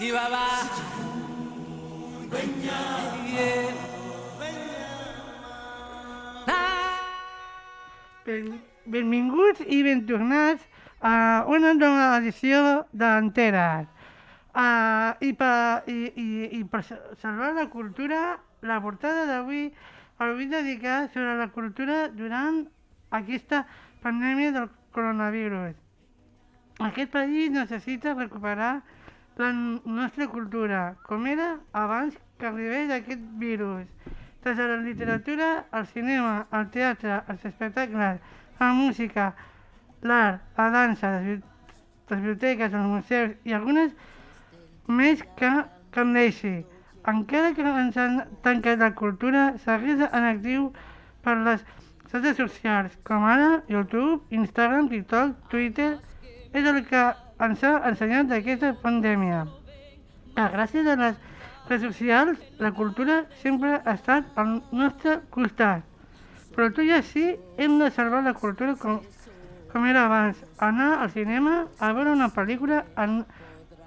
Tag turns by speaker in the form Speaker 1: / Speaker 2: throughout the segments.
Speaker 1: Si.
Speaker 2: Ben, benvinguts i ben tornats a una nova edició d'Anteres. Uh, i, per, i, i, I per salvar la cultura, la portada d'avui el vull dedicar sobre la cultura durant aquesta pandèmia del coronavirus. Aquest país necessita recuperar la nostra cultura, com era abans que arribés aquest virus. Des de la literatura, el cinema, el teatre, els espectacles, la música, l'art, la dansa, les, les biblioteques, els museus i algunes més que, que em deixi. Encara que ens han tancat la cultura, segueix en actiu per les xarxes socials, com ara YouTube, Instagram, TikTok, Twitter, és el que ens ha ensenyat aquesta pandèmia. Que gràcies a les redes socials, la cultura sempre ha estat al nostre costat. Però tot i així, hem de salvar la cultura com, com era abans. Anar al cinema, a veure una pel·lícula, an,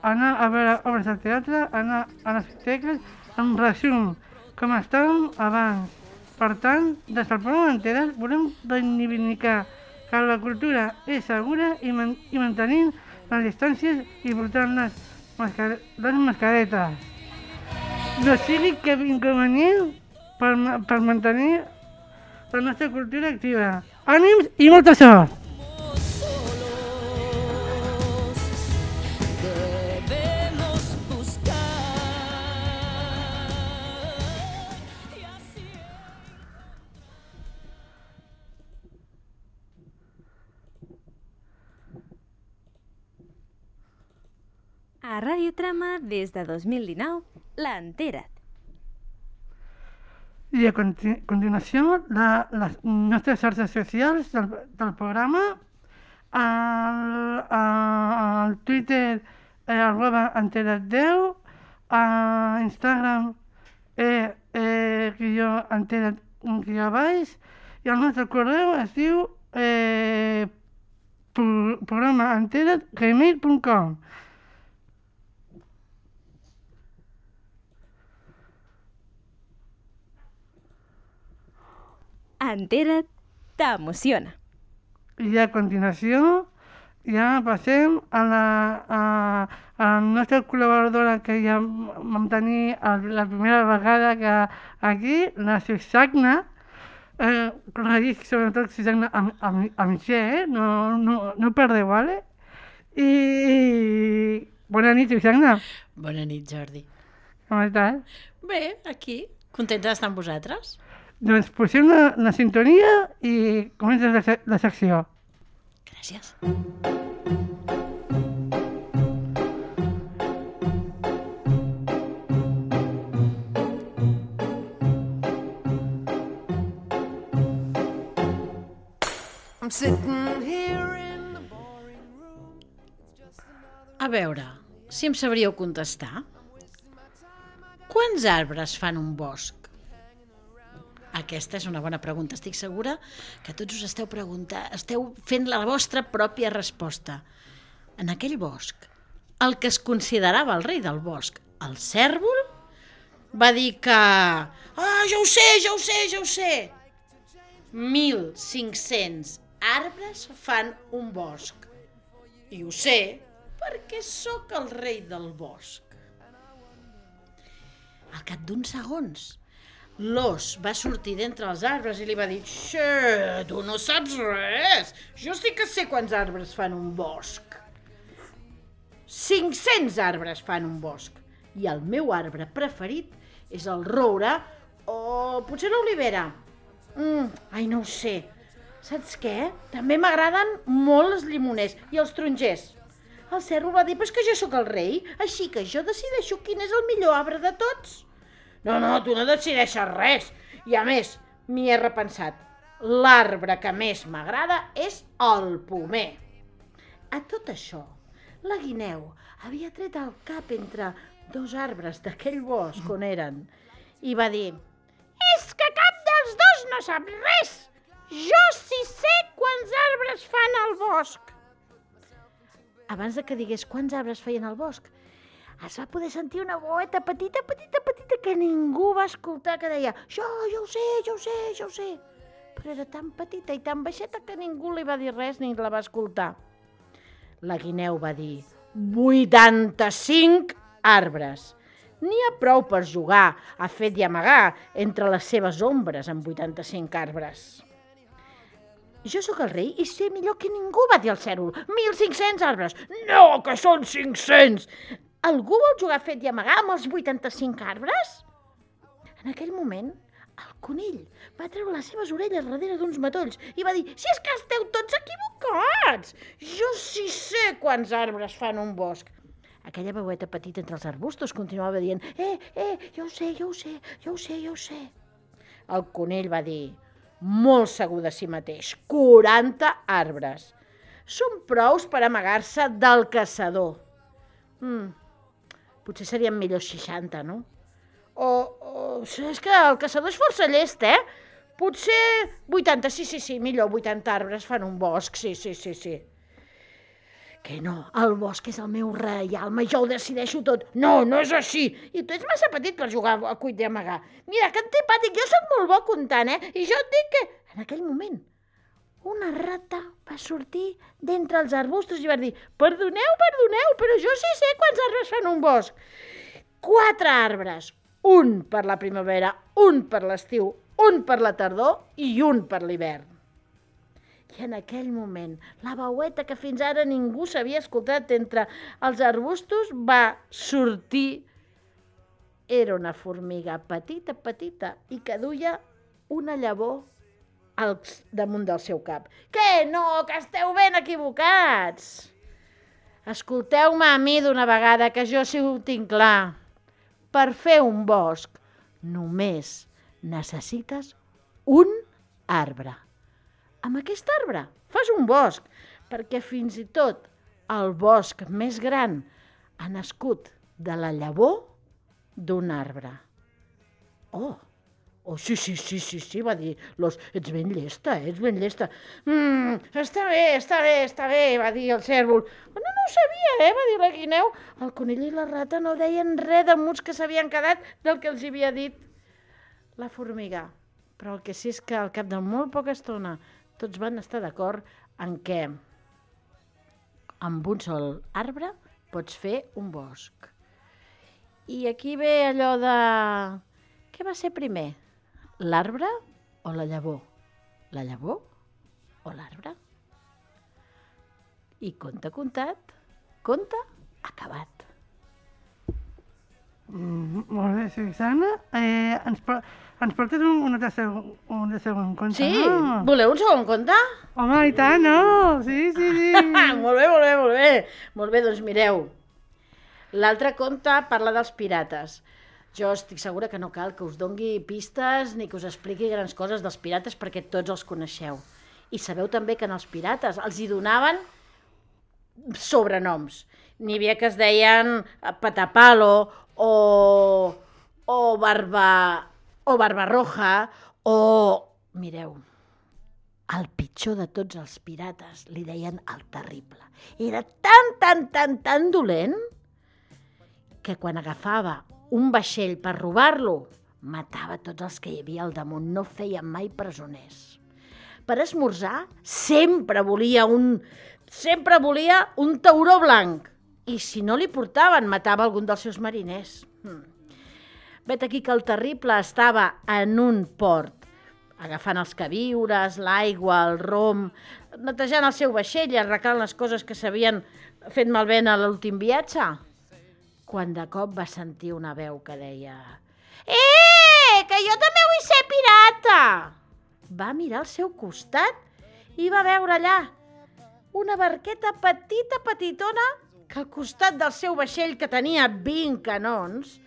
Speaker 2: anar a veure obres de teatre, anar a les biblioteques, en resum, com estàvem abans. Per tant, des del programa Enteres volem reivindicar que la cultura és segura i, man i mantenint les distàncies i portant les, mascar les mascaretes. No sigui cap inconvenient per, per mantenir la nostra cultura activa. Ànims i molta sort!
Speaker 3: Trama, des de 2019, l'ha enterat.
Speaker 2: I a conti continuació, la, les nostres xarxes socials del, del programa, al, al Twitter eh, arroba enterat 10, a Instagram eh, eh, guió enterat guió baix, i el nostre correu es diu eh, pro, programa enterat gmail.com.
Speaker 3: Entera't t'emociona.
Speaker 2: I a continuació ja passem a la, a, a la nostra col·laboradora que ja vam tenir el, la primera vegada que aquí, la Susagna, eh, corregis sobretot Susagna amb, amb, amb G, eh? no, no, no perdeu, vale? I, i bona nit, Susagna,
Speaker 4: Bona nit, Jordi.
Speaker 2: com estàs?
Speaker 4: Bé, aquí. Contenta d'estar amb vosaltres?
Speaker 2: Doncs posem la, la sintonia i comença la, la secció.
Speaker 4: Gràcies.
Speaker 1: I'm sitting here in the boring room.
Speaker 4: A veure, si em sabríeu contestar. Quants arbres fan un bosc? Aquesta és una bona pregunta. Estic segura que tots us esteu preguntant, esteu fent la vostra pròpia resposta. En aquell bosc, el que es considerava el rei del bosc, el cèrvol, va dir que... Ah, ja ho sé, ja ho sé, ja ho sé! 1.500 arbres fan un bosc. I ho sé perquè sóc el rei del bosc. Al cap d'uns segons, l'os va sortir d'entre els arbres i li va dir «Xe, tu no saps res! Jo sí que sé quants arbres fan un bosc!» 500 arbres fan un bosc i el meu arbre preferit és el roure o potser l'olivera. Mm, ai, no ho sé. Saps què? També m'agraden molt els llimoners i els tarongers. El cerro va dir, però és que jo sóc el rei, així que jo decideixo quin és el millor arbre de tots. No, no, tu no decideixes res. I a més, m'hi he repensat. L'arbre que més m'agrada és el pomer. A tot això, la guineu havia tret el cap entre dos arbres d'aquell bosc on eren i va dir «És que cap dels dos no sap res! Jo sí sé quants arbres fan al bosc!» Abans de que digués quants arbres feien al bosc, es va poder sentir una veueta petita, petita, petita, que ningú va escoltar, que deia jo, jo ho sé, jo ho sé, jo ho sé. Però era tan petita i tan baixeta que ningú li va dir res ni la va escoltar. La guineu va dir 85 arbres. N'hi ha prou per jugar a fet i amagar entre les seves ombres amb 85 arbres. Jo sóc el rei i sé millor que ningú, va dir el cèrvol. 1.500 arbres. No, que són 500! Algú vol jugar fet i amagar amb els 85 arbres? En aquell moment, el conill va treure les seves orelles darrere d'uns matolls i va dir «Si és que esteu tots equivocats! Jo sí sé quants arbres fan un bosc!» Aquella veueta petita entre els arbustos continuava dient «Eh, eh, jo ho sé, jo ho sé, jo ho sé, jo ho sé!» El conill va dir molt segur de si mateix, 40 arbres. Són prous per amagar-se del caçador. Mm, potser serien millor 60, no? O, o és que el caçador és força llest, eh? Potser 80, sí, sí, sí, millor 80 arbres fan un bosc, sí, sí, sí, sí. Que no, el bosc és el meu reialme, jo ho decideixo tot. No, no és així. I tu ets massa petit per jugar a cuit i amagar. Mira, que antipàtic, jo sóc molt bo comptant, eh? I jo et dic que... En aquell moment, una rata va sortir d'entre els arbustos i va dir «Perdoneu, perdoneu, però jo sí sé quants arbres fan un bosc». Quatre arbres, un per la primavera, un per l'estiu, un per la tardor i un per l'hivern. I en aquell moment, la veueta que fins ara ningú s'havia escoltat entre els arbustos va sortir. Era una formiga petita, petita, i que duia una llavor al damunt del seu cap. Que no, que esteu ben equivocats! Escolteu-me a mi d'una vegada, que jo sí ho tinc clar. Per fer un bosc només necessites un arbre amb aquest arbre fas un bosc, perquè fins i tot el bosc més gran ha nascut de la llavor d'un arbre. Oh, oh, sí, sí, sí, sí, sí, va dir l'os, ets ben llesta, ets ben llesta. Mm, està bé, està bé, està bé, va dir el cèrvol. No, no ho sabia, eh, va dir la guineu. El conill i la rata no deien res de muts que s'havien quedat del que els havia dit la formiga. Però el que sí és que al cap de molt poca estona tots van estar d'acord en què amb un sol arbre pots fer un bosc. I aquí ve allò de... Què va ser primer? L'arbre o la llavor? La llavor o l'arbre? I conte contat, conte acabat.
Speaker 2: Mm, molt bé, Susana. Eh, ens, ens portes un, un, altre segon, un altre segon conte,
Speaker 4: Sí?
Speaker 2: no?
Speaker 4: Voleu un segon conte?
Speaker 2: Home, i tant, no? Sí, sí, sí.
Speaker 4: molt bé, molt bé, molt bé. Molt bé, doncs mireu. L'altre conte parla dels pirates. Jo estic segura que no cal que us dongui pistes ni que us expliqui grans coses dels pirates perquè tots els coneixeu. I sabeu també que en els pirates els hi donaven sobrenoms. N'hi havia que es deien Patapalo o, o Barba o Barbarroja o... Mireu, el pitjor de tots els pirates li deien el terrible. Era tan, tan, tan, tan dolent que quan agafava un vaixell per robar-lo, matava tots els que hi havia al damunt, no feia mai presoners. Per esmorzar sempre volia un, sempre volia un tauró blanc i si no li portaven matava algun dels seus mariners. Hmm. Vet aquí que el terrible estava en un port, agafant els queviures, l'aigua, el rom, netejant el seu vaixell i arreglant les coses que s'havien fet malbé a l'últim viatge, quan de cop va sentir una veu que deia «Eh, que jo també vull ser pirata!» Va mirar al seu costat i va veure allà una barqueta petita, petitona, que al costat del seu vaixell, que tenia 20 canons,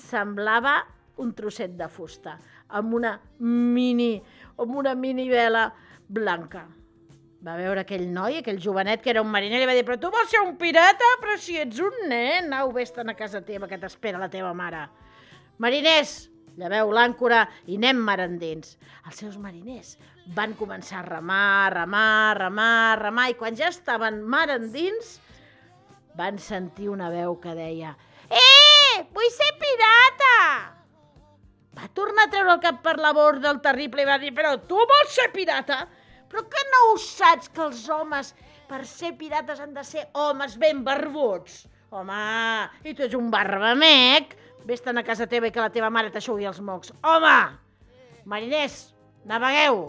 Speaker 4: semblava un trosset de fusta, amb una mini, amb una mini vela blanca. Va veure aquell noi, aquell jovenet que era un mariner, i li va dir, però tu vols ser un pirata? Però si ets un nen, au, vés-te'n a casa teva, que t'espera la teva mare. Mariners, lleveu l'àncora i anem mar endins. Els seus mariners van començar a remar, remar, remar, remar, i quan ja estaven mar endins, van sentir una veu que deia Vull ser pirata! Va tornar a treure el cap per la borda del terrible i va dir però tu vols ser pirata? Però que no ho saps que els homes per ser pirates han de ser homes ben barbuts? Home, i tu ets un barbamec? Vés-te'n a casa teva i que la teva mare t'aixugui els mocs. Home! Mariners, navegueu!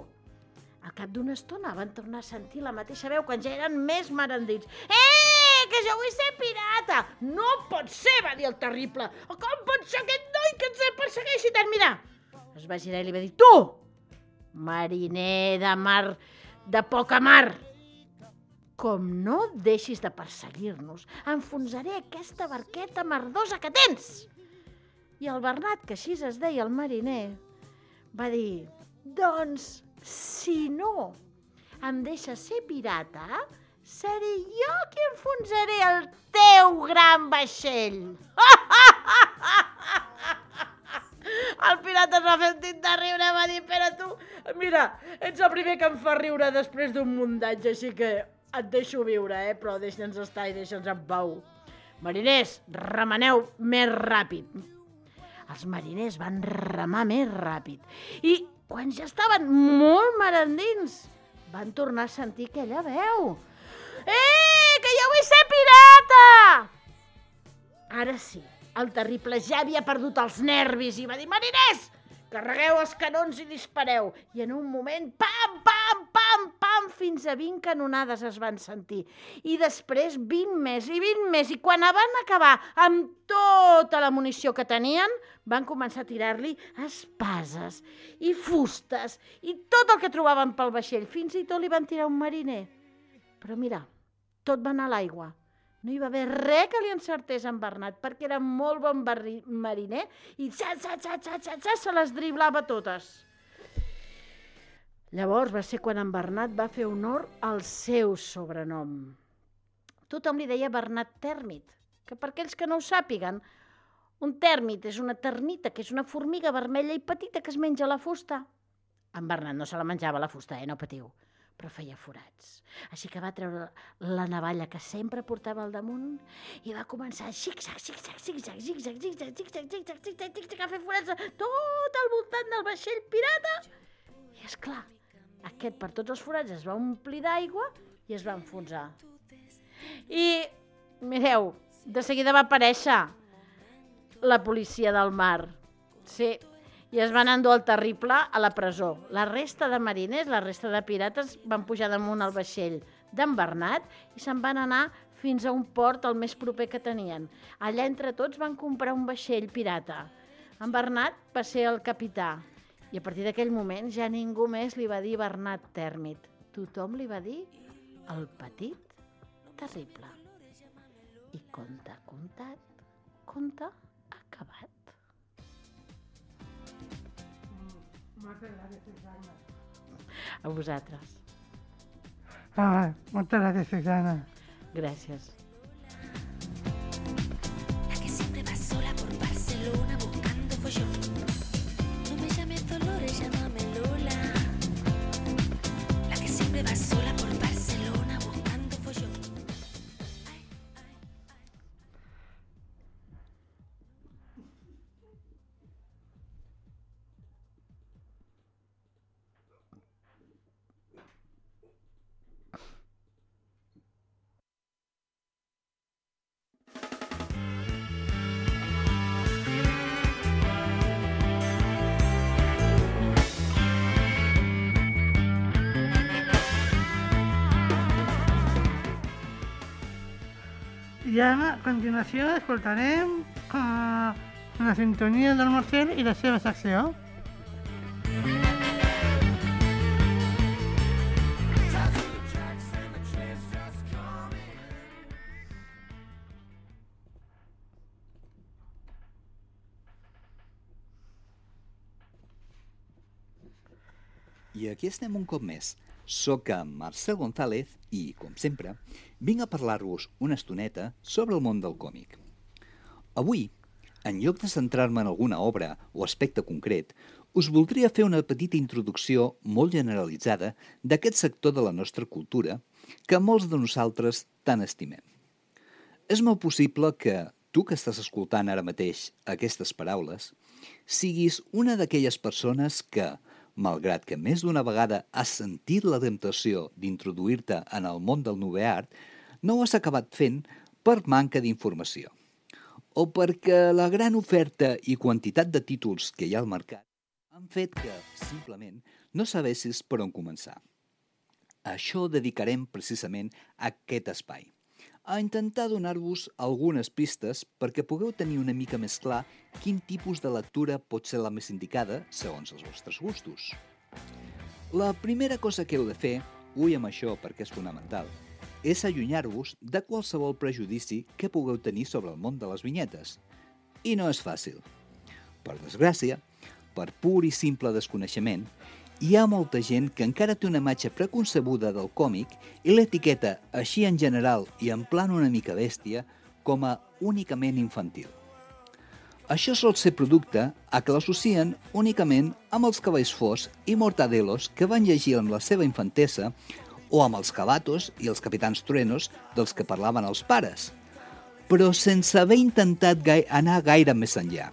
Speaker 4: Al cap d'una estona van tornar a sentir la mateixa veu quan ja eren més marandits. Eh, que jo vull ser pirata! No pot ser, va dir el terrible. Com pot ser aquest noi que ens persegueixi tant? Mira, es va girar i li va dir, tu, mariner de mar, de poca mar, com no deixis de perseguir-nos, enfonsaré aquesta barqueta merdosa que tens. I el Bernat, que així es deia el mariner, va dir, doncs, si no em deixes ser pirata, seré jo qui enfonsaré el teu gran vaixell. El pirata es va fer un tint de riure, va dir, però tu, mira, ets el primer que em fa riure després d'un muntatge, així que et deixo viure, eh? però deixa'ns estar i deixa'ns en pau. Mariners, remeneu més ràpid. Els mariners van remar més ràpid. I quan ja estaven molt marandins, van tornar a sentir aquella veu. Eh, que jo vull ser pirata! Ara sí, el terrible ja havia perdut els nervis i va dir, mariners, carregueu els canons i dispareu. I en un moment, pam, pam, pam, pam, fins a 20 canonades es van sentir. I després 20 més i 20 més. I quan van acabar amb tota la munició que tenien, van començar a tirar-li espases i fustes i tot el que trobaven pel vaixell. Fins i tot li van tirar un mariner. Però mira, tot va anar a l'aigua. No hi va haver res que li encertés en Bernat, perquè era molt bon barri- mariner i xa, xa, xa, xa, xa, xa, se les driblava totes. Llavors va ser quan en Bernat va fer honor al seu sobrenom. Tothom li deia Bernat Tèrmit, que per aquells que no ho sàpiguen, un tèrmit és una ternita, que és una formiga vermella i petita que es menja la fusta. En Bernat no se la menjava la fusta, eh? no patiu, però feia forats. Així que va treure la navalla que sempre portava al damunt i va començar xic-xac, xic-xac, xic-xac, xic-xac, xic-xac, xic-xac, xic-xac, xic-xac, xic-xac, a fer forats tot al voltant del vaixell pirata. I és clar, aquest per tots els forats es va omplir d'aigua i es va enfonsar. I, mireu, de seguida va aparèixer la policia del mar. Sí, i es van endur el terrible a la presó. La resta de mariners, la resta de pirates van pujar damunt el vaixell d'en Bernat i se'n van anar fins a un port el més proper que tenien. Allà entre tots van comprar un vaixell pirata. En Bernat va ser el capità i a partir d'aquell moment ja ningú més li va dir Bernat Tèrmit. Tothom li va dir el petit terrible. I conte contat, conte acabat. A vosaltres.
Speaker 2: Ah, moltes gràcies, Susana.
Speaker 4: Gràcies.
Speaker 5: La que siempre va sola por Barcelona buscando follón. No me llames Dolores, llámame Lola. La que siempre va sola
Speaker 2: Ara, a continuació, escoltarem uh, la sintonia del Marcel i la seva secció.
Speaker 6: Aquí estem un cop més. Soc en Marcel González i, com sempre, vinc a parlar-vos una estoneta sobre el món del còmic. Avui, en lloc de centrar-me en alguna obra o aspecte concret, us voldria fer una petita introducció molt generalitzada d'aquest sector de la nostra cultura que molts de nosaltres tant estimem. És molt possible que tu que estàs escoltant ara mateix aquestes paraules, siguis una d'aquelles persones que, malgrat que més d'una vegada has sentit la temptació d'introduir-te en el món del nubeart, no ho has acabat fent per manca d'informació o perquè la gran oferta i quantitat de títols que hi ha al mercat han fet que, simplement, no sabessis per on començar. A això dedicarem precisament aquest espai, a intentar donar-vos algunes pistes perquè pugueu tenir una mica més clar quin tipus de lectura pot ser la més indicada segons els vostres gustos. La primera cosa que heu de fer, ull amb això perquè és fonamental, és allunyar-vos de qualsevol prejudici que pugueu tenir sobre el món de les vinyetes. I no és fàcil. Per desgràcia, per pur i simple desconeixement, hi ha molta gent que encara té una imatge preconcebuda del còmic i l'etiqueta, així en general i en plan una mica bèstia, com a únicament infantil. Això sol ser producte a que l'associen únicament amb els cavalls fos i mortadelos que van llegir amb la seva infantesa o amb els cabatos i els capitans truenos dels que parlaven els pares, però sense haver intentat anar gaire més enllà.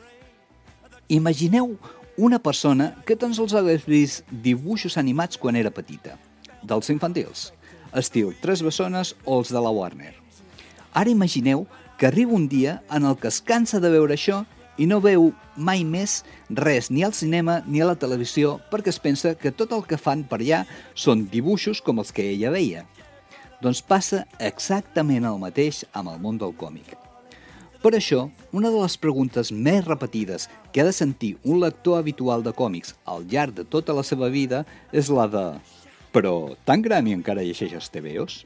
Speaker 6: Imagineu una persona que tan sols hagués vist dibuixos animats quan era petita, dels infantils, estil Tres Bessones o els de la Warner. Ara imagineu que arriba un dia en el que es cansa de veure això i no veu mai més res ni al cinema ni a la televisió perquè es pensa que tot el que fan per allà són dibuixos com els que ella veia. Doncs passa exactament el mateix amb el món del còmic. Per això, una de les preguntes més repetides que ha de sentir un lector habitual de còmics al llarg de tota la seva vida és la de «Però tan gran i encara llegeixes TVOs?»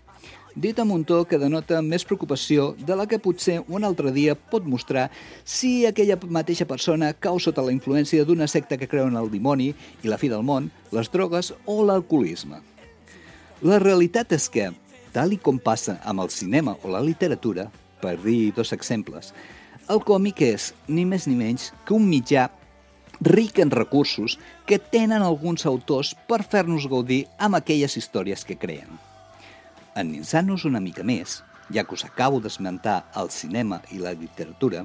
Speaker 6: dit amb un to que denota més preocupació de la que potser un altre dia pot mostrar si aquella mateixa persona cau sota la influència d'una secta que creu en el dimoni i la fi del món, les drogues o l'alcoholisme. La realitat és que, tal i com passa amb el cinema o la literatura, per dir dos exemples, el còmic és, ni més ni menys, que un mitjà ric en recursos que tenen alguns autors per fer-nos gaudir amb aquelles històries que creen. Endinsant-nos una mica més, ja que us acabo d'esmentar el cinema i la literatura,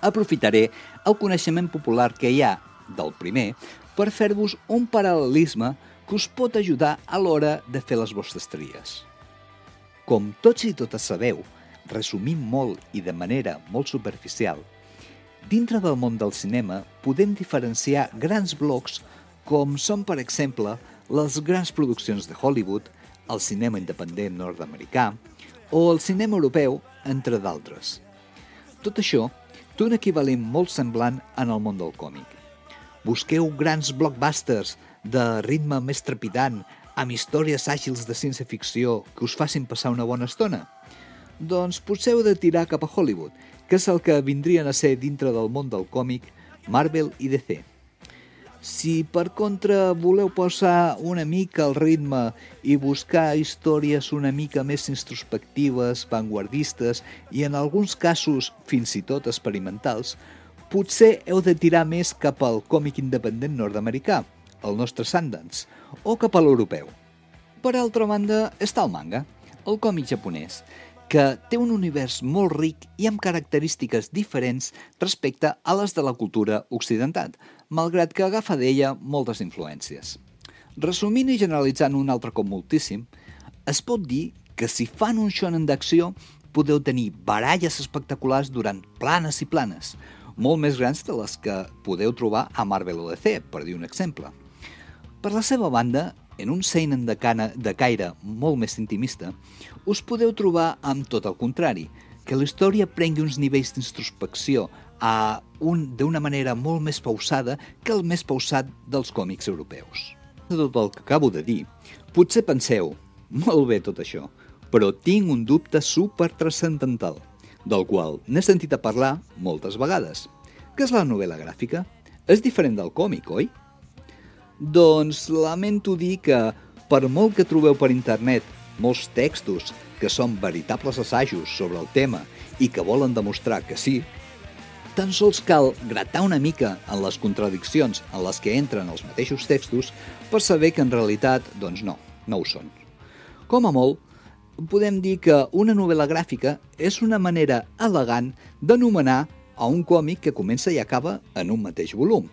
Speaker 6: aprofitaré el coneixement popular que hi ha del primer per fer-vos un paral·lelisme que us pot ajudar a l'hora de fer les vostres tries. Com tots i totes sabeu, resumint molt i de manera molt superficial, dintre del món del cinema podem diferenciar grans blocs com són, per exemple, les grans produccions de Hollywood, el cinema independent nord-americà o el cinema europeu, entre d'altres. Tot això té un equivalent molt semblant en el món del còmic. Busqueu grans blockbusters de ritme més trepidant amb històries àgils de ciència-ficció que us facin passar una bona estona? Doncs potser heu de tirar cap a Hollywood, que és el que vindrien a ser dintre del món del còmic Marvel i DC. Si per contra voleu posar una mica el ritme i buscar històries una mica més introspectives, vanguardistes i en alguns casos fins i tot experimentals, potser heu de tirar més cap al còmic independent nord-americà, el nostre Sundance, o cap a l'europeu. Per altra banda, està el manga, el còmic japonès, que té un univers molt ric i amb característiques diferents respecte a les de la cultura occidental, malgrat que agafa d'ella moltes influències. Resumint i generalitzant un altre com moltíssim, es pot dir que si fan un shonen d'acció podeu tenir baralles espectaculars durant planes i planes, molt més grans de les que podeu trobar a Marvel o DC, per dir un exemple. Per la seva banda, en un seinen de, cana, de caire molt més intimista, us podeu trobar amb tot el contrari, que la història prengui uns nivells d'introspecció a un d'una manera molt més pausada que el més pausat dels còmics europeus. De tot el que acabo de dir, potser penseu, molt bé tot això, però tinc un dubte super transcendental, del qual n'he sentit a parlar moltes vegades, que és la novel·la gràfica. És diferent del còmic, oi? Doncs lamento dir que, per molt que trobeu per internet molts textos que són veritables assajos sobre el tema i que volen demostrar que sí, tan sols cal gratar una mica en les contradiccions en les que entren els mateixos textos per saber que en realitat, doncs no, no ho són. Com a molt, podem dir que una novel·la gràfica és una manera elegant d'anomenar a un còmic que comença i acaba en un mateix volum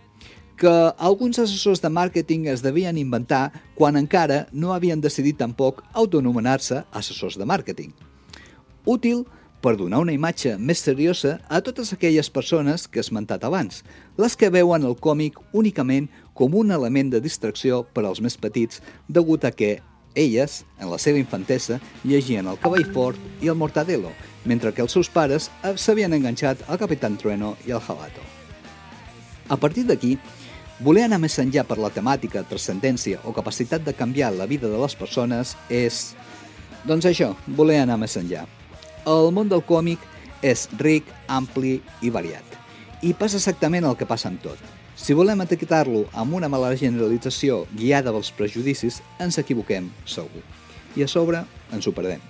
Speaker 6: que alguns assessors de màrqueting es devien inventar quan encara no havien decidit tampoc autonomenar-se assessors de màrqueting. Útil per donar una imatge més seriosa a totes aquelles persones que he esmentat abans, les que veuen el còmic únicament com un element de distracció per als més petits degut a que elles, en la seva infantesa, llegien el Cavall Fort i el Mortadelo, mentre que els seus pares s'havien enganxat al Capitán Trueno i al Jalato. A partir d'aquí, voler anar més enllà per la temàtica, transcendència o capacitat de canviar la vida de les persones és... Doncs això, voler anar més enllà. El món del còmic és ric, ampli i variat. I passa exactament el que passa amb tot. Si volem etiquetar-lo amb una mala generalització guiada pels prejudicis, ens equivoquem segur. I a sobre ens ho perdem.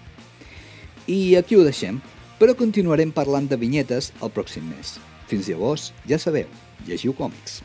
Speaker 6: I aquí ho deixem, però continuarem parlant de vinyetes el pròxim mes. Fins llavors, ja sabeu, llegiu còmics.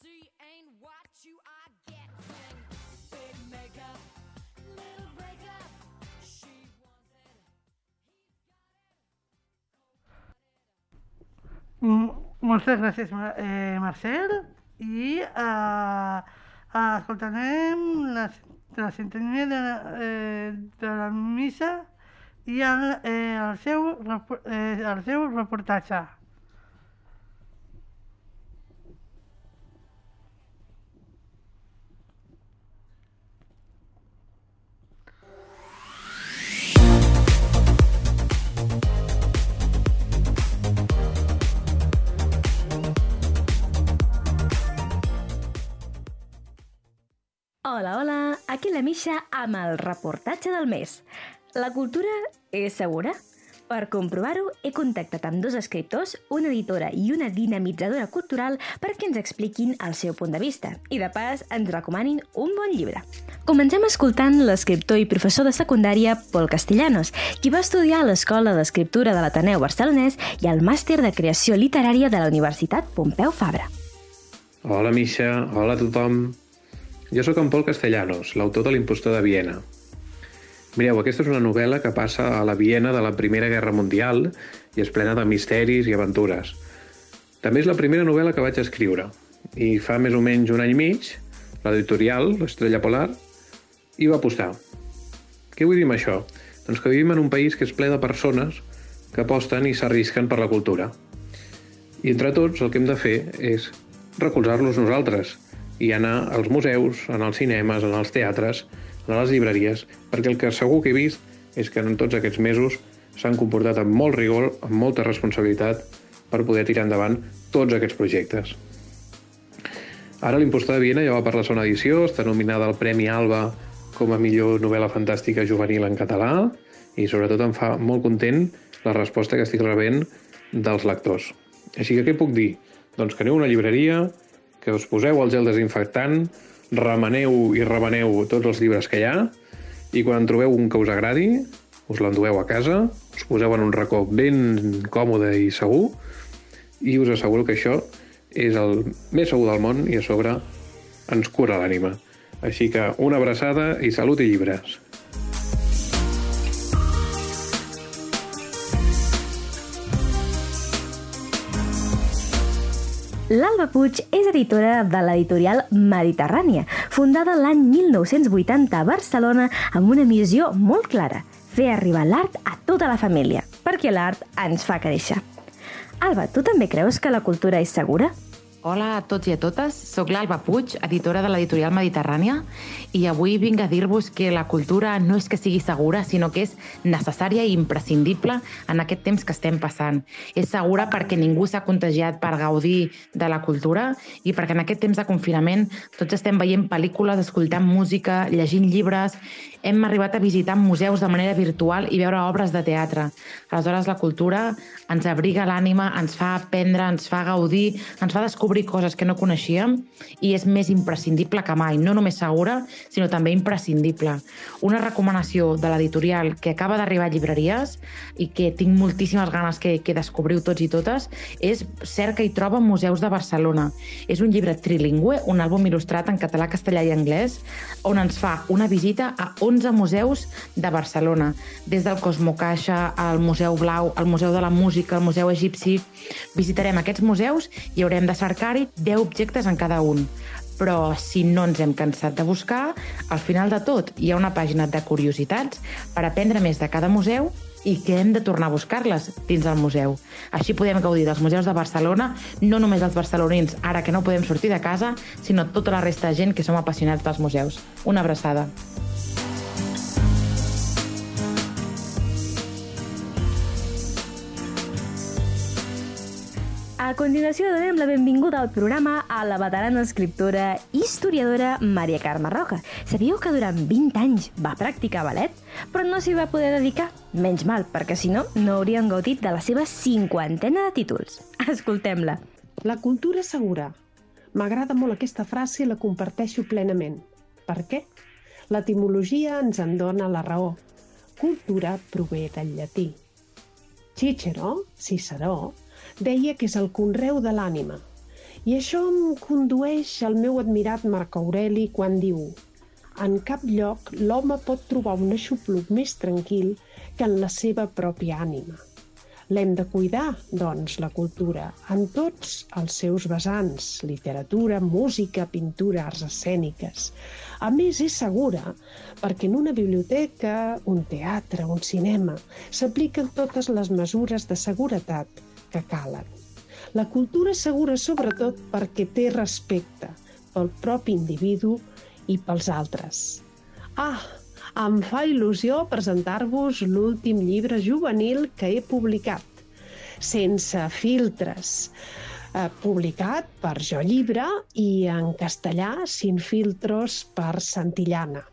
Speaker 5: See ain't what you are getting. Big makeup, little breakup. She wants it,
Speaker 2: Mm, Moltes gràcies, eh, Marcel. I eh, eh, escoltarem la, la sintonia de, eh, de la missa i el, eh, el, seu, eh, el seu reportatge.
Speaker 3: Hola, hola, aquí la Misha amb el reportatge del mes. La cultura és segura? Per comprovar-ho, he contactat amb dos escriptors, una editora i una dinamitzadora cultural perquè ens expliquin el seu punt de vista i, de pas, ens recomanin un bon llibre. Comencem escoltant l'escriptor i professor de secundària Pol Castellanos, qui va estudiar a l'Escola d'Escriptura de l'Ateneu Barcelonès i al Màster de Creació Literària de la Universitat Pompeu Fabra.
Speaker 7: Hola, Misha. Hola a tothom. Jo sóc en Pol Castellanos, l'autor de l'impostor de Viena. Mireu, aquesta és una novel·la que passa a la Viena de la Primera Guerra Mundial i és plena de misteris i aventures. També és la primera novel·la que vaig escriure i fa més o menys un any i mig l'editorial, l'Estrella Polar, hi va apostar. Què vull dir amb això? Doncs que vivim en un país que és ple de persones que aposten i s'arrisquen per la cultura. I entre tots el que hem de fer és recolzar-los nosaltres, i anar als museus, en els cinemes, en els teatres, a les llibreries, perquè el que segur que he vist és que en tots aquests mesos s'han comportat amb molt rigor, amb molta responsabilitat, per poder tirar endavant tots aquests projectes. Ara l'Impostor de Viena ja va per la segona edició, està nominada al Premi Alba com a millor novel·la fantàstica juvenil en català i sobretot em fa molt content la resposta que estic rebent dels lectors. Així que què puc dir? Doncs que aneu a una llibreria, que us poseu el gel desinfectant, remeneu i remeneu tots els llibres que hi ha i quan trobeu un que us agradi, us l'endueu a casa, us poseu en un racó ben còmode i segur i us asseguro que això és el més segur del món i a sobre ens cura l'ànima. Així que una abraçada i salut i llibres.
Speaker 3: L'Alba Puig és editora de l'editorial Mediterrània, fundada l'any 1980 a Barcelona amb una missió molt clara, fer arribar l'art a tota la família, perquè l'art ens fa créixer. Alba, tu també creus que la cultura és segura?
Speaker 8: Hola a tots i a totes, sóc l'Alba Puig, editora de l'editorial Mediterrània, i avui vinc a dir-vos que la cultura no és que sigui segura, sinó que és necessària i imprescindible en aquest temps que estem passant. És segura perquè ningú s'ha contagiat per gaudir de la cultura i perquè en aquest temps de confinament tots estem veient pel·lícules, escoltant música, llegint llibres hem arribat a visitar museus de manera virtual i veure obres de teatre. Aleshores, la cultura ens abriga l'ànima, ens fa aprendre, ens fa gaudir, ens fa descobrir coses que no coneixíem i és més imprescindible que mai. No només segura, sinó també imprescindible. Una recomanació de l'editorial que acaba d'arribar a llibreries i que tinc moltíssimes ganes que, que descobriu tots i totes és Cerca i troba museus de Barcelona. És un llibre trilingüe, un àlbum il·lustrat en català, castellà i anglès, on ens fa una visita a 11 museus de Barcelona, des del Cosmocaixa al Museu Blau, al Museu de la Música, al Museu Egipci. Visitarem aquests museus i haurem de cercar-hi 10 objectes en cada un. Però si no ens hem cansat de buscar, al final de tot hi ha una pàgina de curiositats per aprendre més de cada museu i que hem de tornar a buscar-les dins del museu. Així podem gaudir dels museus de Barcelona, no només els barcelonins, ara que no podem sortir de casa, sinó tota la resta de gent que som apassionats dels museus. Una abraçada.
Speaker 3: A continuació donem la benvinguda al programa a la veterana escriptora i historiadora Maria Carme Roca. Sabíeu que durant 20 anys va practicar ballet, però no s'hi va poder dedicar? Menys mal, perquè si no, no haurien gaudit de la seva cinquantena de títols. Escoltem-la.
Speaker 9: La cultura segura. M'agrada molt aquesta frase i la comparteixo plenament. Per què? L'etimologia ens en dona la raó. Cultura prové del llatí. Cicero, Ciceró, deia que és el conreu de l'ànima. I això em condueix al meu admirat Marc Aureli quan diu en cap lloc l'home pot trobar un aixopluc més tranquil que en la seva pròpia ànima. L'hem de cuidar, doncs, la cultura, en tots els seus vessants, literatura, música, pintura, arts escèniques. A més, és segura, perquè en una biblioteca, un teatre, un cinema, s'apliquen totes les mesures de seguretat que calen. La cultura és segura sobretot perquè té respecte pel propi individu i pels altres. Ah, em fa il·lusió presentar-vos l'últim llibre juvenil que he publicat, Sense filtres, eh, publicat per Jo Llibre i en castellà Sin filtros per Santillana.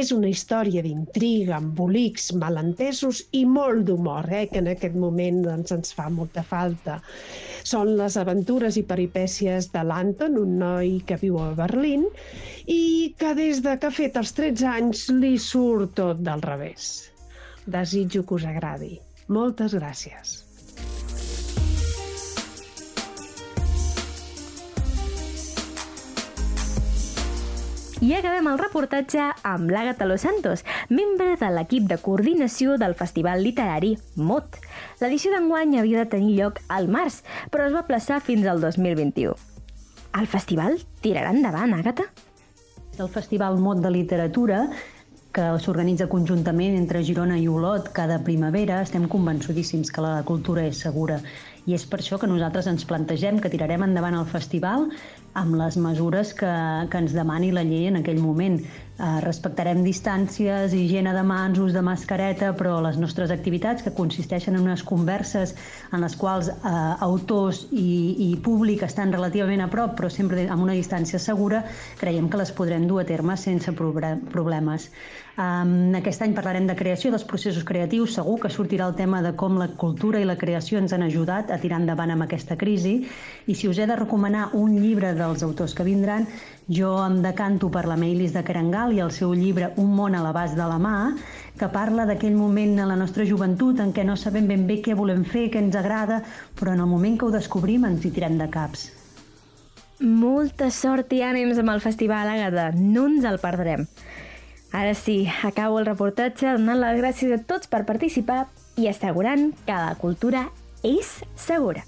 Speaker 9: És una història d'intriga, embolics, malentesos i molt d'humor, eh, que en aquest moment doncs, ens fa molta falta. Són les aventures i peripècies de l'Anton, un noi que viu a Berlín i que des de que ha fet els 13 anys li surt tot del revés. Desitjo que us agradi. Moltes gràcies.
Speaker 3: I acabem el reportatge amb l'Àgata Los Santos, membre de l'equip de coordinació del Festival Literari MOT. L'edició d'enguany havia de tenir lloc al març, però es va plaçar fins al 2021. El festival tirarà endavant, Àgata?
Speaker 10: El Festival Mot de Literatura que s'organitza conjuntament entre Girona i Olot cada primavera. Estem convençudíssims que la cultura és segura I és per això que nosaltres ens plantegem que tirarem endavant el festival amb les mesures que, que ens demani la llei en aquell moment. Eh, respectarem distàncies, higiene de mans, ús de mascareta, però les nostres activitats, que consisteixen en unes converses en les quals eh, autors i, i públic estan relativament a prop, però sempre amb una distància segura, creiem que les podrem dur a terme sense problemes. Um, aquest any parlarem de creació dels processos creatius. Segur que sortirà el tema de com la cultura i la creació ens han ajudat a tirar endavant amb aquesta crisi. I si us he de recomanar un llibre dels autors que vindran, jo em decanto per la Meilis de Carangal i el seu llibre Un món a l'abast de la mà, que parla d'aquell moment en la nostra joventut en què no sabem ben bé què volem fer, què ens agrada, però en el moment que ho descobrim ens hi tirem de caps.
Speaker 3: Molta sort i ànims amb el Festival Àgata, no ens el perdrem. Ara sí, acabo el reportatge donant les gràcies a tots per participar i assegurant que la cultura és segura.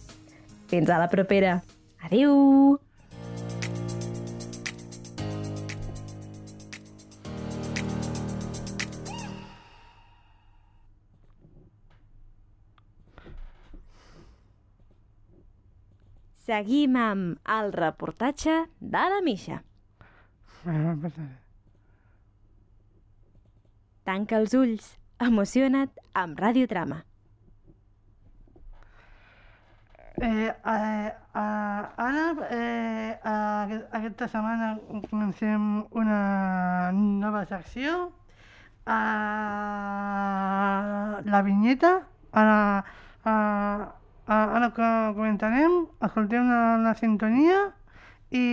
Speaker 3: Fins a la propera. Adéu! Seguim amb el reportatge de la Misha.
Speaker 2: Bueno, pues,
Speaker 3: Tanca els ulls, emociona't amb radiotrama.
Speaker 2: Eh, eh, eh, ara, eh, aquest- aquesta setmana comencem una nova secció. Eh, la vinyeta. Ara, eh, ara que comentarem, escoltem la, la sintonia i,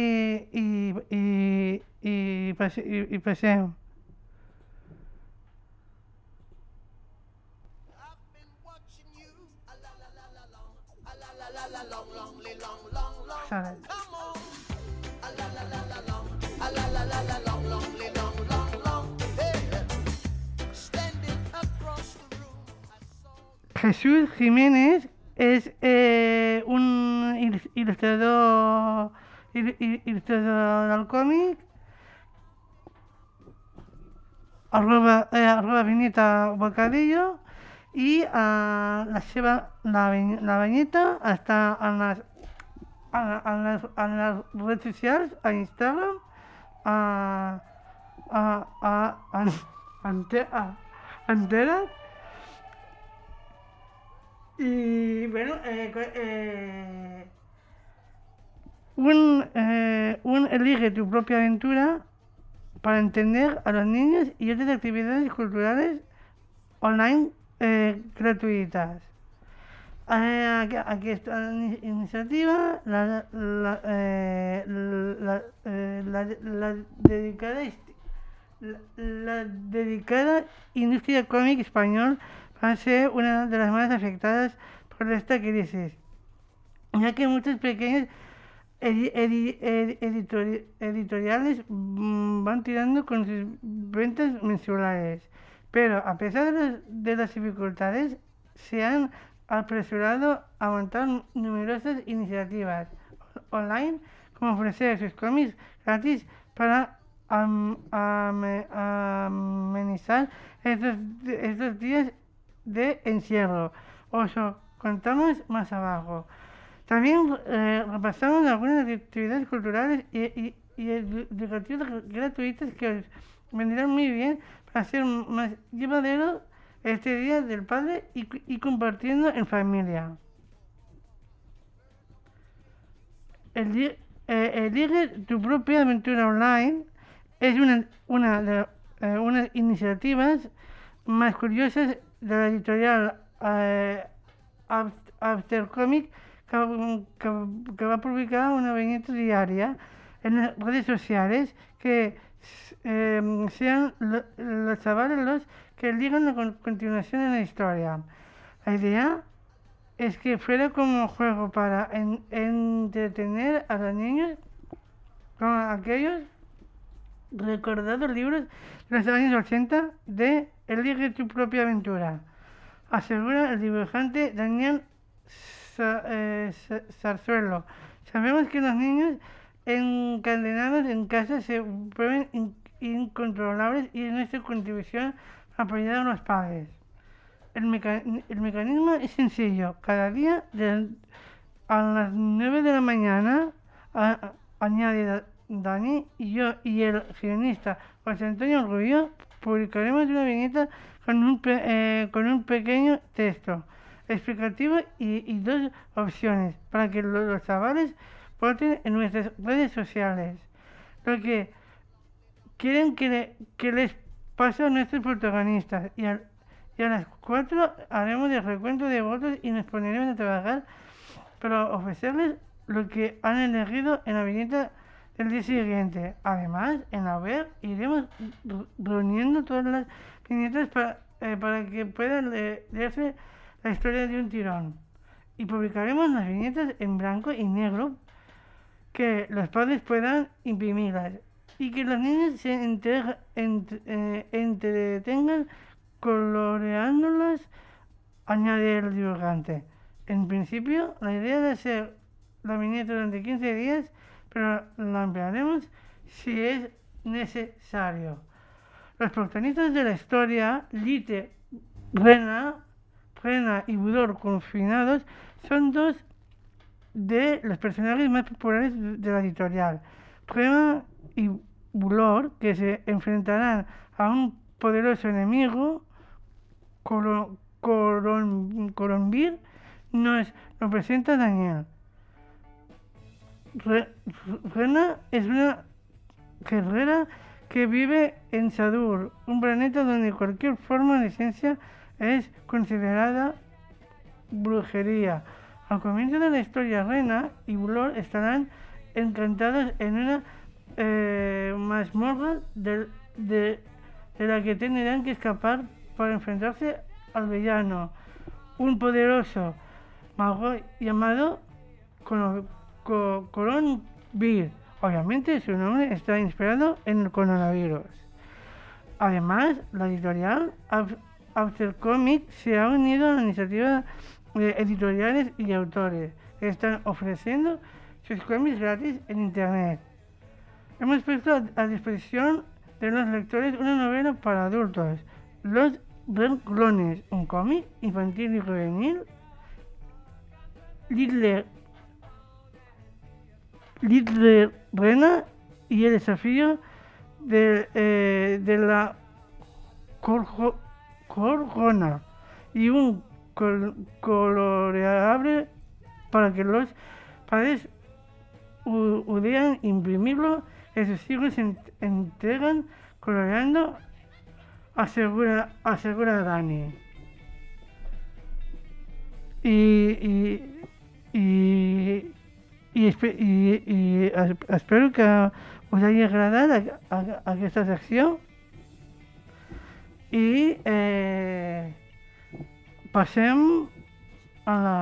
Speaker 2: i, i, i, passe- i, i passem. Sabe. Jesús Jiménez es eh, un il- ilustrador, il- il- ilustrador del còmic, arroba, eh, arroba vinyeta bocadillo, i eh, la seva, la, viny- la vinyeta està en les, en, en les, en les redes socials, a Instagram, a, a, a, a, ente, a, entera't, y bueno, eh, eh, un, eh, un elige tu propia aventura para entender a los niños y otras actividades culturales online eh, gratuitas. Aquí, aquí está la ini- iniciativa, la, la, eh, la, eh, la- dedicada ist- la, dedicada industria cómic español va a ser una de las más afectadas por esta crisis, ya que muchos pequeños edi- edi- ed- editori- editoriales mm, van tirando con sus ventas mensuales. Pero a pesar de las dificultades, se han apresurado a montar numerosas iniciativas online, como ofrecer sus cómics gratis para am- ame- amenizar estos, estos días de encierro. Os lo contamos más abajo. También eh, repasamos algunas actividades culturales y, y- y educativas gratuitas que os vendrán muy bien para hacer más llevadero este Día del Padre y, compartiendo en familia. Eli- eh, elige tu propia aventura online es una, una de eh, unas iniciativas más curiosas de la editorial eh, After que, va a publicar una viñeta diaria en las redes sociales que eh, sean lo- los chavales los que la con- continuación de la historia. La idea es que fuera como juego para en- entretener a los niños con aquellos recordados libros de los años 80 de Elige tu propia aventura, asegura el dibujante Daniel Sa- eh, Sa- Zarzuelo. Sabemos que los niños encadenados en casa se vuelven in- incontrolables y es nuestra contribución a apoyar a los padres. El, meca- el mecanismo es sencillo. Cada día a las 9 de la mañana, añade Da- Dani, y yo y el guionista José Antonio Rubio publicaremos una viñeta con un, pe- eh, con un pequeño texto explicativo y, dos opciones para que lo- los chavales voten en nuestras redes sociales. Lo que quieren que, le- que les pase a nuestros protagonistas y, al- y a las 4 haremos el recuento de votos y nos pondremos a trabajar para ofrecerles lo que han elegido en la viñeta del día siguiente. Además, en la web iremos re- reuniendo todas las viñetas para, eh, para que puedan le- leerse la historia de un tirón. Y publicaremos las viñetas en blanco y negro que los padres puedan imprimirlas y que los niños se entre- ent- eh, entretengan coloreándolas, añade el dibujante. En principio, la idea de hacer la viñeta durante 15 días, pero la ampliaremos si es necesario. Los protagonistas de la historia, Lite, Rena, Rena y Budor confinados, son dos de los personajes más populares de la editorial. Rena y Bulor, que se enfrentarán a un poderoso enemigo, Coro- Coron- nos lo presenta Daniel. Re- Rena es una guerrera que vive en Sadur, un planeta donde cualquier forma de ciencia es considerada brujería. Al comienzo de la historia, Rena y Bulor estarán encantados en una eh, mazmorra de, de la que tendrán que escapar para enfrentarse al villano, un poderoso mago llamado Cono- Co- Coronvir. Obviamente su nombre está inspirado en el coronavirus. Además, la editorial Af- After Comic se ha unido a la iniciativa de editoriales y autores que están ofreciendo sus cómics gratis en internet. Hemos puesto a, disposición de los lectores una novela para adultos, Los Clones, un cómic infantil y juvenil, Little, Little Rena y el desafío de, eh, la corjo- Corgona y un col- coloreable para que los padres u- pudieran imprimirlo y sus hijos en- entregan coloreando asegura, asegura Dani. Y, y, y, y, espe- y, y es- espero que us hagi agradat a, a, aquesta secció i eh, passem a la,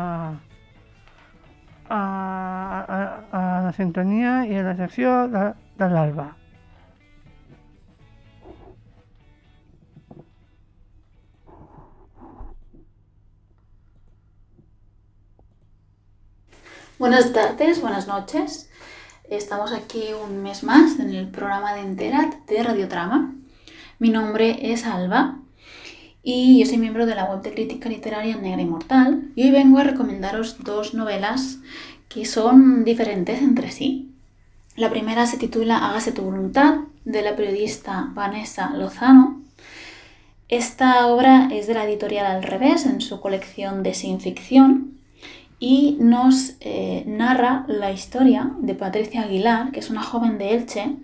Speaker 2: a, la sintonia i a la secció de, de l'Alba.
Speaker 11: Buenas tardes, buenas noches. Estamos aquí un mes más en el programa de Enterat de Radiotrama. Mi nombre es Alba y yo soy miembro de la web de crítica literaria Negra Inmortal y hoy vengo a recomendaros dos novelas que son diferentes entre sí. La primera se titula Hágase tu voluntad de la periodista Vanessa Lozano. Esta obra es de la editorial Al Revés en su colección de sin ficción y nos eh, narra la historia de Patricia Aguilar, que es una joven de Elche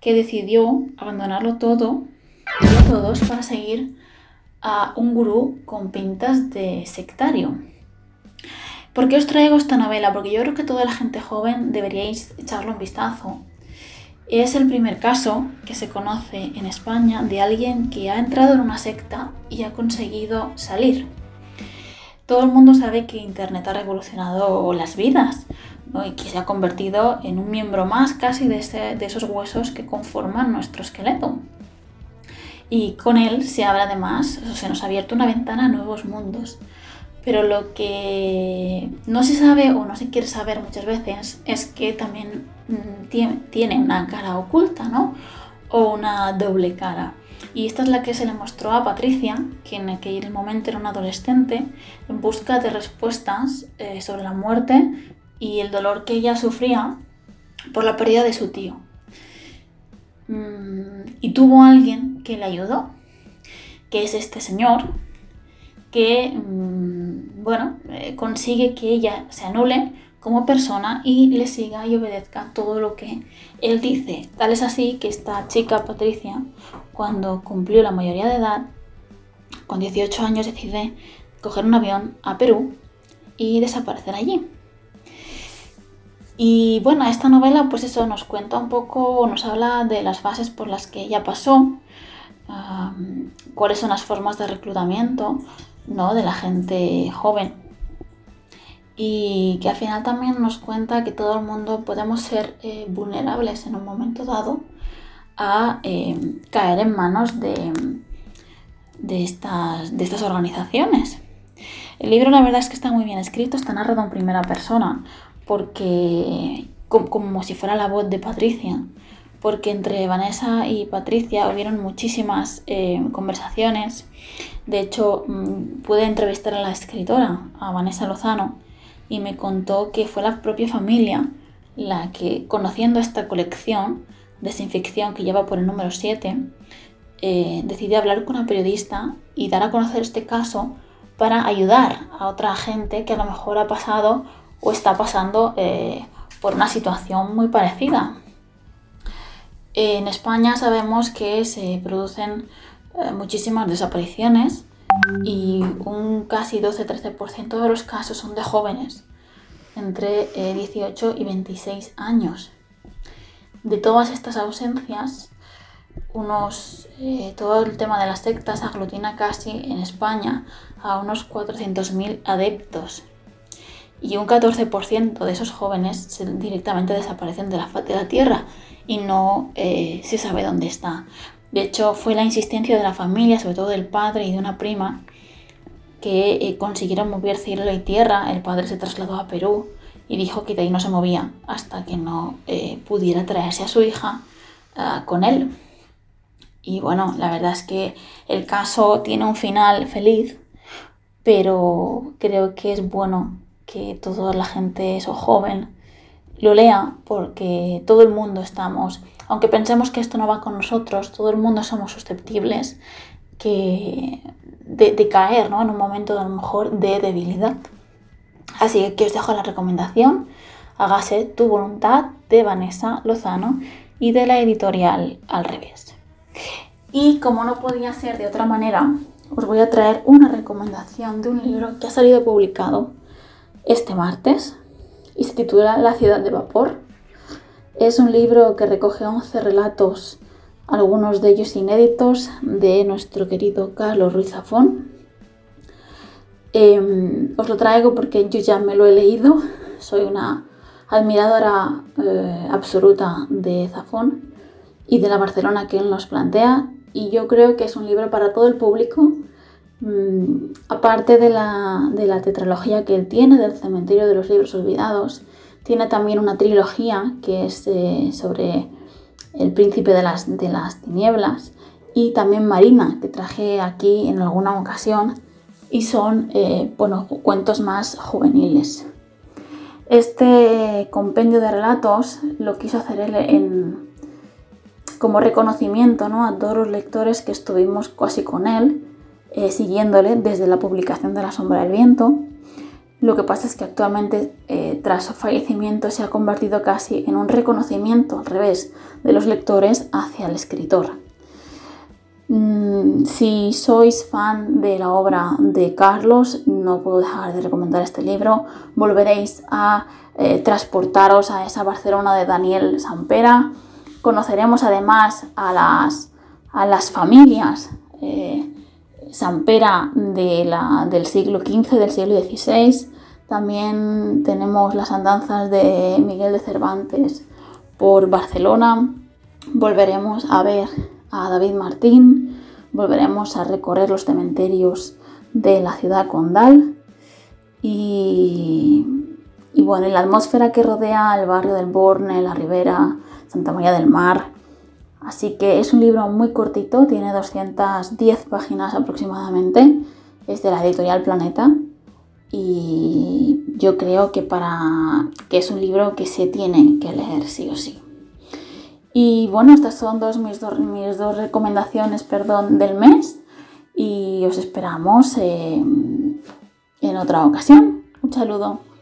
Speaker 11: que decidió abandonarlo todo todos para seguir a un gurú con pintas de sectario. ¿Por qué os traigo esta novela? Porque yo creo que toda la gente joven deberíais echarle un vistazo. Es el primer caso que se conoce en España de alguien que ha entrado en una secta y ha conseguido salir. Todo el mundo sabe que Internet ha revolucionado las vidas y que se ha convertido en un miembro más casi de, esos huesos que conforman nuestro esqueleto. Y con él se abre además, se nos ha abierto una ventana a nuevos mundos. Pero lo que no se sabe o no se quiere saber muchas veces es que también mm, tie- tiene una cara oculta, ¿no? O una doble cara. Y esta es la que se le mostró a Patricia, que en aquel momento era una adolescente, en busca de respuestas eh, sobre la muerte y el dolor que ella sufría por la pérdida de su tío. Mm, y tuvo alguien que le ayudó, que es este señor, que, mm, bueno, eh, consigue que ella se anule como persona y le siga y obedezca todo lo que él dice. Tal es así que esta chica, Patricia, cuando cumplió la mayoría de edad, con 18 años decide coger un avión a Perú y desaparecer allí. Y bueno, esta novela pues eso nos cuenta un poco, nos habla de las fases por las que ella pasó, cuáles son las formas de reclutamiento ¿no? de la gente joven. Y que al final también nos cuenta que todo el mundo podemos ser eh, vulnerables en un momento dado a eh, caer en manos de, de, estas, de estas organizaciones. El libro la verdad es que está muy bien escrito, está narrado en primera persona, porque como, si fuera la voz de Patricia, porque entre Vanessa y Patricia hubieron muchísimas eh, conversaciones. De hecho, mm, pude entrevistar a la escritora, a Vanessa Lozano, y me contó que fue la propia familia la que, conociendo esta colección de sin ficción que lleva por el número 7, eh, decidió hablar con una periodista y dar a conocer este caso para ayudar a otra gente que a lo mejor ha pasado o está pasando eh, por una situación muy parecida. En España sabemos que se producen eh, muchísimas desapariciones y un casi 12-13% de los casos son de jóvenes entre 18 eh, y 26 años. De todas estas ausencias, unos, todo el tema de las sectas aglutina casi en España a unos 400.000 adeptos y un 14% de esos jóvenes directamente desaparecen de la faz de la Tierra y no eh, se sabe dónde está. De hecho, fue la insistencia de la familia, sobre todo del padre y de una prima, que eh, consiguieron mover cielo y tierra. El padre se trasladó a Perú y dijo que de ahí no se movía hasta que no eh, pudiera traerse a su hija ah, con él. Y bueno, la verdad es que el caso tiene un final feliz, pero creo que es bueno que toda la gente, eso joven, lo lea porque todo el mundo estamos, aunque pensemos que esto no va con nosotros, todo el mundo somos susceptibles que de, caer ¿no? en un momento a lo mejor de debilidad. Así que os dejo la recomendación, hágase tu voluntad de Vanessa Lozano y de la editorial al revés. Y como no podía ser de otra manera, os voy a traer una recomendación de un libro que ha salido publicado este martes y se titula La ciudad de vapor. Es un libro que recoge 11 relatos, algunos de ellos inéditos, de nuestro querido Carlos Ruiz Zafón. Em, os lo traigo porque yo ya me lo he leído, soy una admiradora eh, absoluta de Zafón y de la Barcelona que él nos plantea y yo creo que es un libro para todo el público Mm, aparte de la, tetralogía que él tiene, del cementerio de los libros olvidados, tiene también una trilogía que es eh, sobre el príncipe de las, tinieblas y también Marina, que traje aquí en alguna ocasión, y son eh, cuentos más juveniles. Este compendio de relatos lo quiso hacer él como reconocimiento ¿no? a todos los lectores que estuvimos casi con él eh, siguiéndole desde la publicación de La sombra del viento. Lo que pasa es que actualmente, eh, tras su fallecimiento, se ha convertido casi en un reconocimiento al revés de los lectores hacia el escritor. Mm, si sois fan de la obra de Carlos, no puedo dejar de recomendar este libro. Volveréis a eh, transportaros a esa Barcelona de Daniel Sampera. Conoceremos además a las, a las familias Sampera de la, del siglo XV, del siglo XVI. También tenemos las andanzas de Miguel de Cervantes por Barcelona. Volveremos a ver a David Martín. Volveremos a recorrer los cementerios de la ciudad condal. Y, y bueno, la atmósfera que rodea el barrio del Borne, la Ribera, Santa María del Mar, Así que es un libro muy cortito, tiene 210 páginas aproximadamente, es de la editorial Planeta y yo creo que, para, que es un libro que se tiene que leer sí o sí. Y bueno, estas son dos, mis, dos, recomendaciones perdón, del mes y os esperamos en otra ocasión. Un saludo.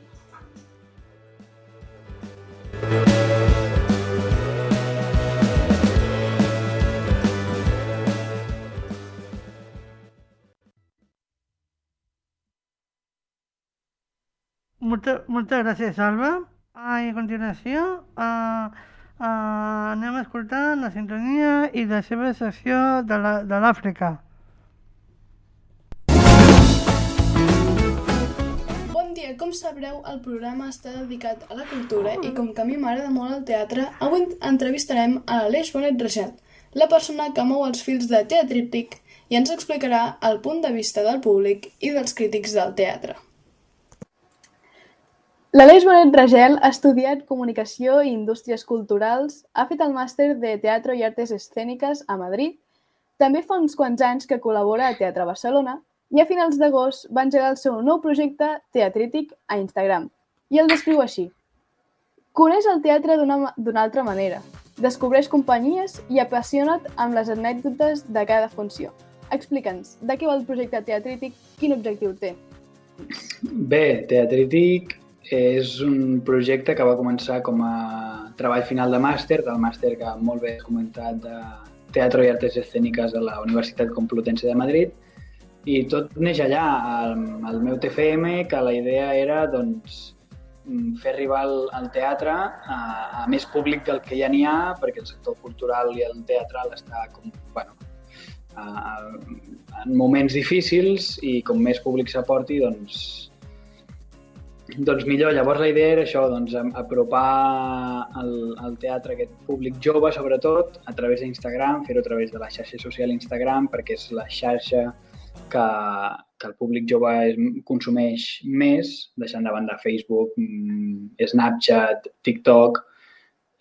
Speaker 2: Molta, gràcies, Alba. Ah, I a continuació ah, ah, anem a escoltar la sintonia i la seva secció de l'Àfrica.
Speaker 12: Bon dia, com sabreu, el programa està dedicat a la cultura i com que a mi m'agrada molt el teatre, avui entrevistarem a l'Aleix Bonet Reixat, la persona que mou els fils de Teatríptic i ens explicarà el punt de vista del públic i dels crítics del teatre.
Speaker 13: L'Aleix Bonet Ragel ha estudiat Comunicació i Indústries Culturals, ha fet el màster de Teatro i Artes Escèniques a Madrid, també fa uns quants anys que col·labora a Teatre Barcelona i a finals d'agost va engegar el seu nou projecte teatrític a Instagram i el descriu així. Coneix el teatre d'una altra manera, descobreix companyies i apassiona't amb les anècdotes de cada funció. Explica'ns, de què va el projecte teatrític, quin objectiu té?
Speaker 14: Bé, Teatrític és un projecte que va començar com a treball final de màster, del màster que molt bé has comentat de Teatro i Artes Escèniques de la Universitat Complutense de Madrid, i tot neix allà, al, al meu TFM, que la idea era doncs, mm, fer arribar el teatre a, a més públic del que ja n'hi ha, perquè el sector cultural i el teatral està com, bueno, a, en moments difícils i com més públic s'aporti, doncs, doncs millor. Llavors la idea era això, doncs, apropar el, el teatre a aquest públic jove, sobretot, a través d'Instagram, fer-ho a través de la xarxa social Instagram, perquè és la xarxa que, que el públic jove és, consumeix més, deixant de banda Facebook, mm, Snapchat, TikTok,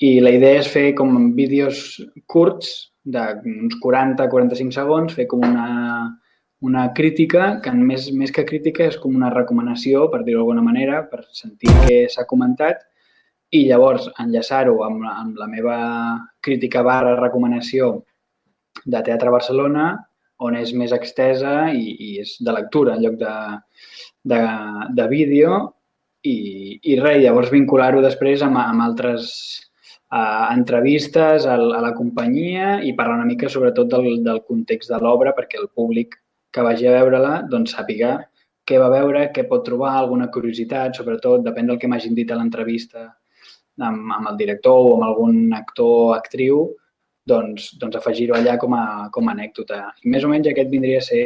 Speaker 14: i la idea és fer com vídeos curts d'uns 40-45 segons, fer com una, una crítica, que més, més que crítica és com una recomanació, per dir-ho d'alguna manera, per sentir què s'ha comentat, i llavors enllaçar-ho amb, amb la meva crítica barra recomanació de Teatre Barcelona, on és més extesa i, i és de lectura en lloc de, de, de vídeo, i, i res, llavors vincular-ho després amb, amb altres uh, entrevistes a, a la companyia i parlar una mica sobretot del, del context de l'obra perquè el públic que vagi a veure-la doncs sàpiga què va veure, què pot trobar, alguna curiositat, sobretot depèn del que m'hagin dit a l'entrevista amb, amb el director o amb algun actor o actriu, doncs, doncs afegir-ho allà com a, com a anècdota. I més o menys aquest vindria a ser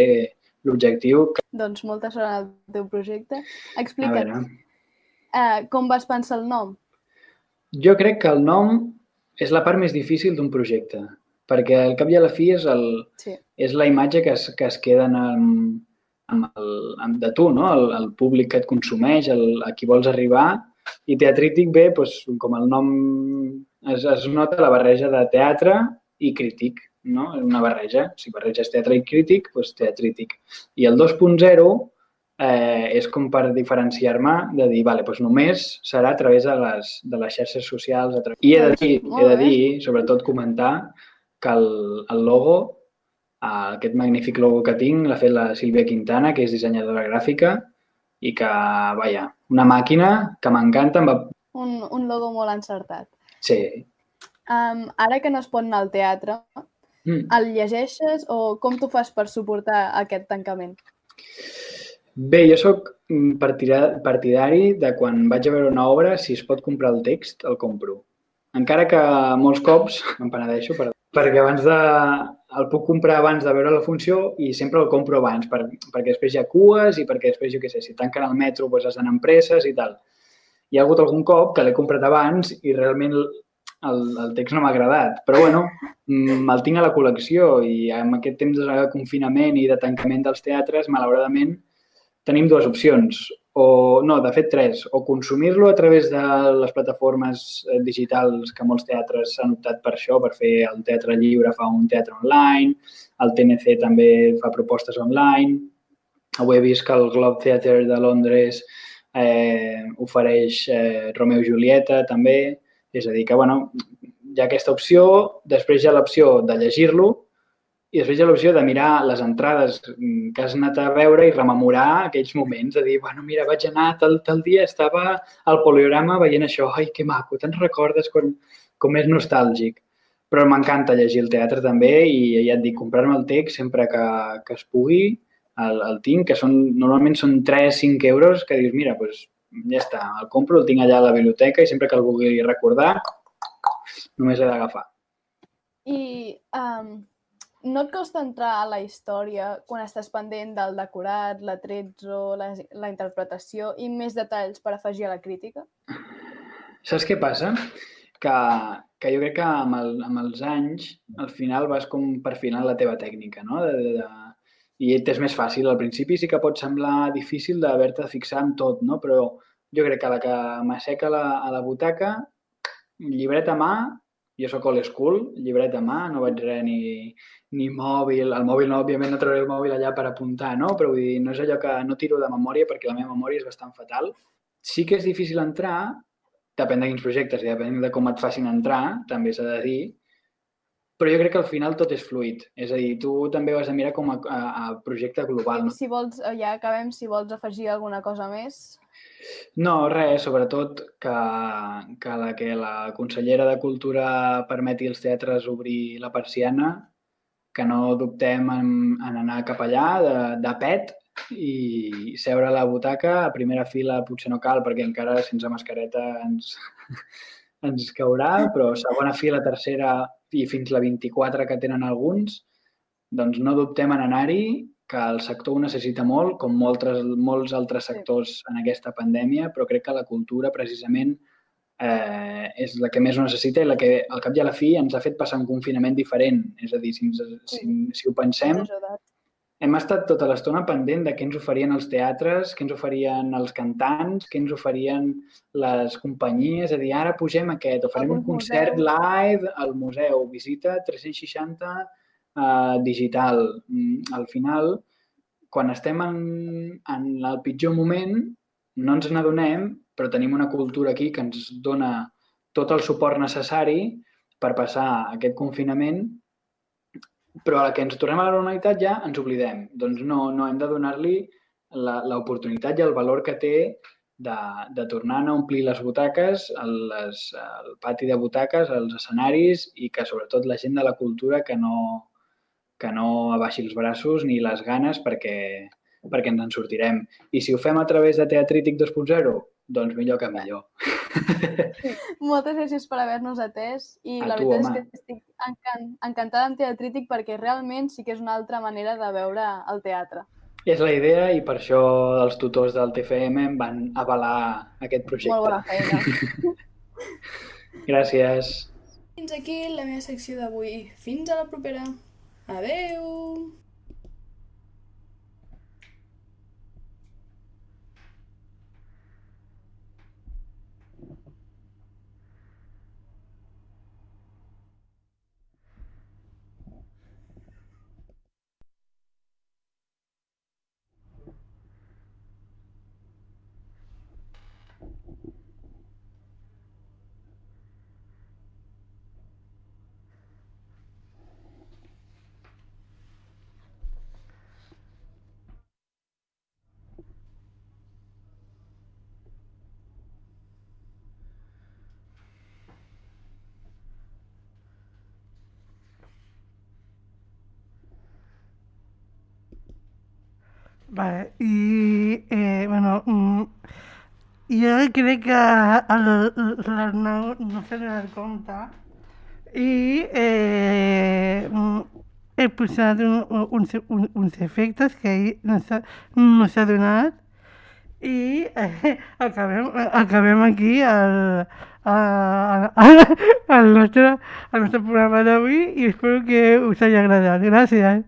Speaker 14: l'objectiu. Que,
Speaker 13: Doncs molta sort en el teu projecte. Explica'ns, eh, com vas pensar el nom?
Speaker 14: jo crec que el nom és la part més difícil d'un projecte, perquè al cap i a la fi és, el,
Speaker 13: Sí.
Speaker 14: És la imatge que es, que es queda amb, amb el, amb de tu, no? el, el públic que et consumeix, el, a qui vols arribar. I teatrític bé, doncs, com el nom es, es nota la barreja de teatre i crític, no? És una barreja. Si barreges teatre i crític, doncs teatrític. I el 2.0 eh, és com per diferenciar-me de dir, vale, doncs només serà a través de les, de les xarxes socials. A través... I he de dir, he de dir, sobretot comentar, que el, el logo, aquest magnífic logo que tinc, l'ha fet la Sílvia Quintana, que és dissenyadora gràfica, i que, vaja, una màquina que m'encanta, va...
Speaker 13: Un, un logo molt encertat.
Speaker 14: Sí.
Speaker 13: Um, ara que no es pot anar al teatre,
Speaker 14: Mm.
Speaker 13: el llegeixes o com t'ho fas per suportar aquest tancament?
Speaker 14: Bé, jo sóc partida- partidari de quan vaig a veure una obra, si es pot comprar el text, el compro. Encara que molts cops em penedeixo per, perquè abans de, el puc comprar abans de veure la funció i sempre el compro abans, per, perquè després hi ha cues i perquè després, jo què sé, si tanquen el metro doncs has d'anar amb presses i tal. Hi ha hagut algun cop que l'he comprat abans i realment el, el text no m'ha agradat. Però bueno, mm, el tinc a la col·lecció i amb aquest temps de confinament i de tancament dels teatres, malauradament, tenim dues opcions. O no, de fet tres, o consumir-lo a través de les plataformes eh, digitals que molts teatres han optat per això, per fer el teatre lliure fa un teatre online, el TNC també fa propostes online, avui he vist que el Globe Theatre de Londres eh, ofereix eh, Romeo i Julieta també, és a dir que, bueno, hi ha aquesta opció, després hi ha l'opció de llegir-lo i després hi ha l'opció de mirar les entrades mm, que has anat a veure i rememorar aquells moments, de dir, bueno, mira, vaig anar tal, tal dia, estava al poliorama veient això, ai, que maco, te'n recordes quan, com és nostàlgic. Però m'encanta llegir el teatre també i ja et dic, comprar-me el text sempre que, que es pugui, el, el tinc, que són, normalment són 3-5 euros, que dius, mira, doncs ja està, el compro, el tinc allà a la biblioteca i sempre que el vulgui recordar, només l'he d'agafar.
Speaker 13: I um, no et costa entrar a la història quan estàs pendent del decorat, l'atrezzo, la, la interpretació i més detalls per afegir a la crítica?
Speaker 14: Saps què passa? Que, que jo crec que amb, el, amb els anys al final vas com perfilant la teva tècnica, no? De, de, de, i és més fàcil. Al principi sí que pot semblar difícil d'haver-te de fixar en tot, no? però jo crec que la que m'asseca la, a la butaca, llibret a mà, jo sóc old school, llibret a mà, no vaig res ni, ni mòbil. El mòbil, no, òbviament, no trauré el mòbil allà per apuntar, no? Però vull dir, no és allò que no tiro de memòria perquè la meva memòria és bastant fatal. Sí que és difícil entrar, depèn de quins projectes i depèn de com et facin entrar, també s'ha de dir, però jo crec que al final tot és fluid. És a dir, tu també vas a mirar com a, a, a projecte global. No?
Speaker 13: Si vols, ja acabem, si vols afegir alguna cosa més.
Speaker 14: No, res, sobretot que, que la que la consellera de Cultura permeti als teatres obrir la persiana, que no dubtem en, en anar cap allà de, de pet i seure a la butaca, a primera fila potser no cal perquè encara sense mascareta ens, ens caurà, però segona fila, tercera i fins la 24 que tenen alguns, doncs no dubtem en anar-hi, que el sector ho necessita molt, com moltes, molts altres sectors en aquesta pandèmia, però crec que la cultura precisament eh, és la que més ho necessita i la que al cap i a la fi ens ha fet passar un confinament diferent. És a dir, si, ens, si, si ho pensem, hem estat tota l'estona pendent de què ens oferien els teatres, què ens oferien els cantants, què ens oferien les companyies. És a dir, ara pugem aquest, o farem un concert live al museu, visita 360 uh, digital. Mm, al final, quan estem en, en el pitjor moment, no ens n'adonem, però tenim una cultura aquí que ens dona tot el suport necessari per passar aquest confinament, però a la que ens tornem a la normalitat ja ens oblidem. Doncs no, no hem de donar-li l'oportunitat i el valor que té de, de tornar a omplir les butaques, les, el pati de butaques, els escenaris i que sobretot la gent de la cultura que no, que no abaixi els braços ni les ganes perquè, perquè ens en sortirem. I si ho fem a través de Teatrític 2.0, doncs millor que millor.
Speaker 13: Moltes gràcies per haver-nos atès i
Speaker 14: A
Speaker 13: la
Speaker 14: tu,
Speaker 13: veritat
Speaker 14: home.
Speaker 13: és que estic encan encantada amb Teatrític perquè realment sí que és una altra manera de veure el teatre.
Speaker 14: És la idea i per això els tutors del TFM em van avalar aquest projecte.
Speaker 13: Molt bona feina.
Speaker 14: Gràcies.
Speaker 12: Fins aquí la meva secció d'avui. Fins a la propera. Adeu!
Speaker 2: Vale, i, eh, bueno, mm, jo crec que el- l'Arnau no s'ha donat compte i eh, mm, he posat un, uns, un, uns efectes que ell no s'ha no donat i eh, acabem, acabem aquí el, el, el, nostre, el nostre programa d'avui i espero que us hagi agradat. Gràcies.